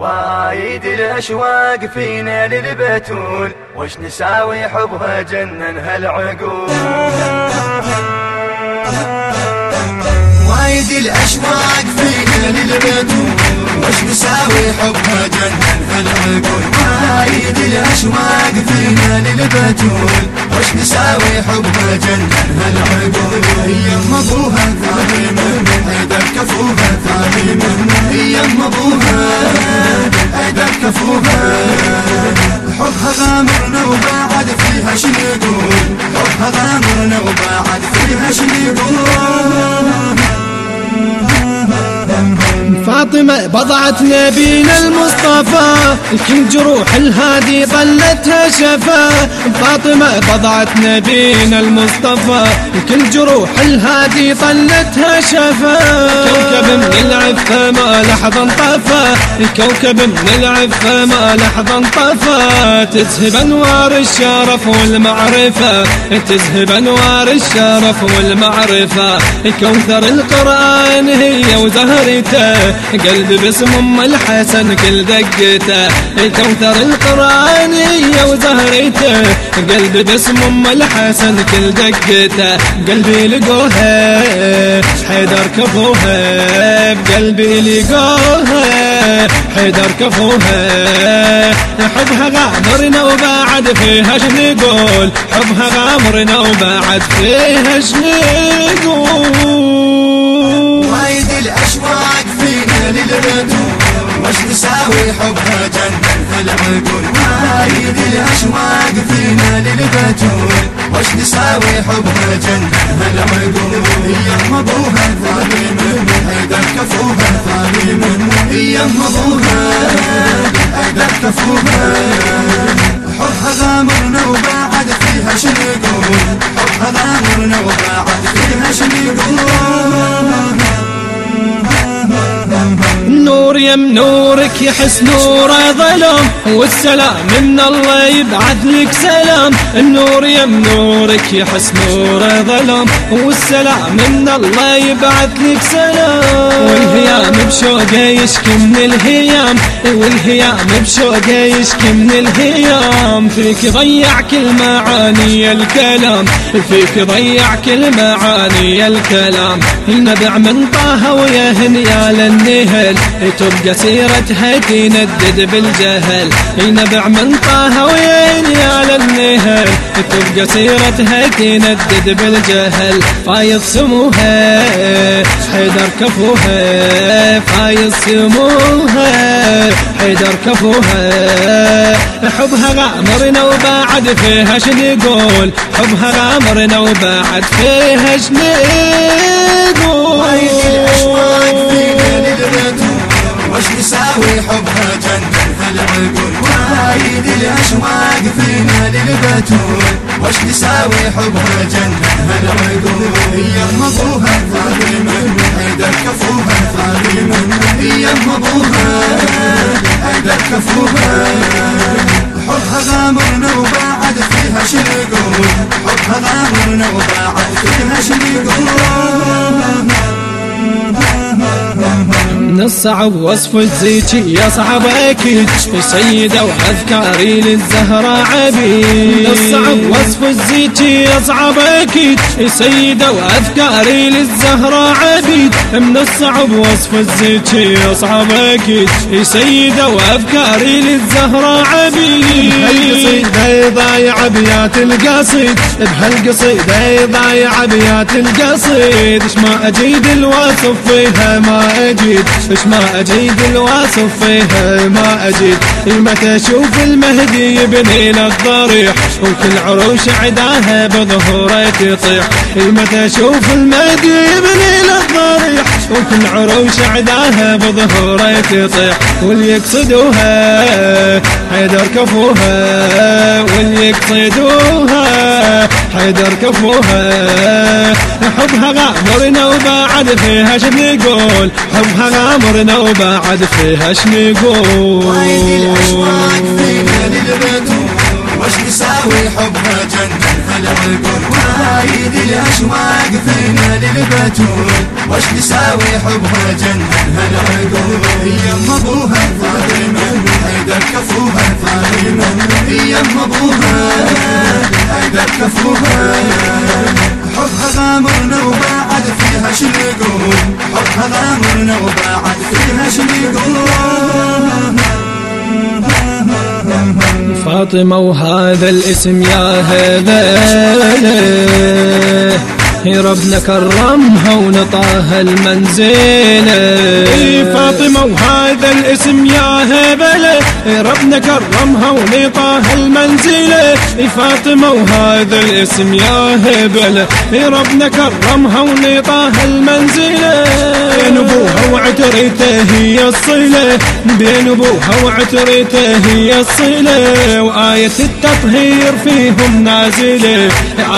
وايد الاشواق فينا للبتول وش نساوي حبها جنن هالعقول. وايد الاشواق فينا للبتول وش نساوي حبها جنن هالعقول. وايد الاشواق فينا للبتول وش نساوي حبها جنن هالعقول. هي أبوها ثاني من حيدر كفوها. فاطمة بضعت نبينا المصطفى. الكل جروح الهادي ظلتها شفا. فاطمة بضعت نبينا المصطفى. الكل جروح الهادي ظلتها شفا. كوكب من العفة ما لحظة انطفى. كوكب من العفة ما لحظة انطفى. تذهب أنوار الشرف والمعرفة. تذهب أنوار الشرف والمعرفة. كوثر القرآن هي وزهرته. قلبي باسم أم الحسن كل دقته كوثر القرآن هي وزهرته قلبي باسم أم الحسن كل دقته قلبي لقوها حيدر كفوها. بقلبي لقوها حيدر كفوها. حبها غامرنا وبعد فيها شنقول حبها غامرنا وبعد فيها وايد الاشواق وش نساوي حبها جنن هالعقول وايد الاشواق فينا للبتول وش نساوي حبها جنن هالعقول هي ام ابوها ثاني من حيدر كفوها ثاني من هي ام ابوها حيدر كفوها حبها غامرنا وبعد فيها شنقول حبها غامرنا وبعد فيها شنقول نور يم نورك يحس نوره ظلام. والسلام من الله يبعث لك سلام. النور يم نورك يحس نوره ظلام. والسلام من الله يبعث لك سلام. والهيام بشوقه يشكي من الهيام. والهيام بشوقه يشكي من الهيام. فيك ضيع كل معاني الكلام. فيك ضيع كل معاني الكلام. النبع من طه ويا هنيال النهل. تبقى سيرتها تندد بالجهل. ينبع من طه وين يا للنهل؟ تبقى سيرتها تندد بالجهل. فايض سموها حيدر كفوها. فايض سموها حيدر كفوها. حبها غامرنا وبعد فيها شنقول حبها غامرنا وبعد فيها شنقول حبها جنن هالعقول وايد الاشواق فينا للبتول وش نساوي حبها جنن هي ام ابوها من حيدر كفوها من هي ام ابوها حيدر كفوها حبها غامرنا وبعد فيها شنقول حبها غامرنا وبعد فيها شنقول من الصعب وصف الزيتي يصعب أكيد سيدة وأذكاري للزهرة عبيد. من الصعب وصف الزيتي يصعب أكيد سيدة وأذكاري للزهرة عبيد. من الصعب وصف الزيتي يصعب أكيد سيدة وافكاري للزهرة عبيد. بهالقصيدة ضايع ابيات القصيد. بهالقصيدة ضايع ابيات القصيد. اش ما أجيد الوصف فيها ما أجيد. إيش ما اجيد الواصف فيها ما اجيد متى أشوف المهدي يبني الضريح وكل عروش عداها بظهوره تطيح. متى أشوف المهدي يبني الضريح وكل عروش عداها بظهوره تطيح. واللي يقصدوها حيدر كفوها واللي يقصدوها حيدر كفوها. حبها غامرنا وبعد فيها شنقول حبها غامرنا وبعد فيها شنقول وايد الاشواق وش نساوي حبها جنن هالعقول وايد الاشواق فينا للبتول وش نساوي حبها جنن هالعقول هي ام أبوها فاطمة كفوها فاطمة. يم أبوها حيدر كفوها. غامرنا وبعد فيها شنقول حبها غامرنا وبعد فيها شنقول فاطمة وهذا الاسم يا هذا. ربنا كرمها ونطاها المنزلة فاطمة وهذا الاسم يا هبلة ربنا كرمها ونطاها المنزلة فاطمة وهذا الاسم يا هبلة ربنا كرمها ونطاها المنزلة بين أبوها وعتريته هي الصلة. بين أبوها وعتريته هي الصلة. التطهير فيهم نازلة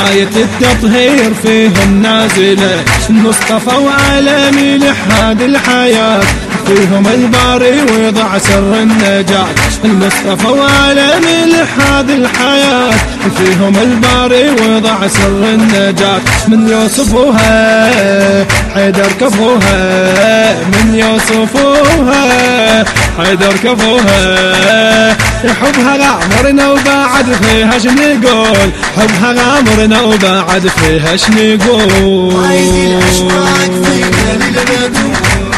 آية التطهير فيهم فيهم نازلة. مصطفى وعالمي لحاد الحياة فيهم الباري ويضع سر النجاة. المصطفى وعالمي لحاد الحياة. فيهم الباري ويضع سر النجاة. من يوصفوها حيدر كفوها. من يوصفوها حيدر كفوها. حبها غامرنا وبعد فيها شنقول حبها غامرنا وبعد فيها شنقول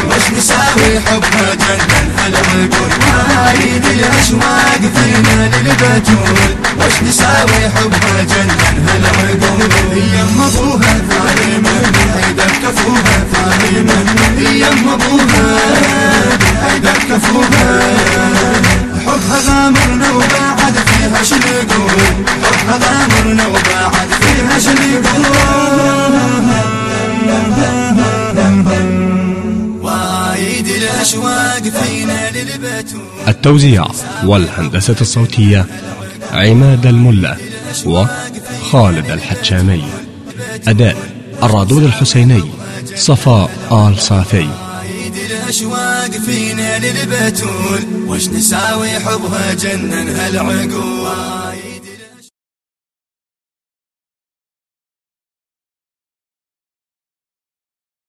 وش نساوي حبها جنن ونقول للبتول وش نساوي حبها جنن هلا ونقول يم ابوها ظالمة حيدر كفوها ظالمة يم ابوها حيدر كفوها حبها غامرنا وبعد فيها شنقول حبها غامرنا التوزيع والهندسة الصوتية عماد الملا وخالد الحتشامي. أداء الرادود الحسيني صفاء آل صافي. الأشواق فينا للبتول. وش نساوي حبها جنن هالعقول؟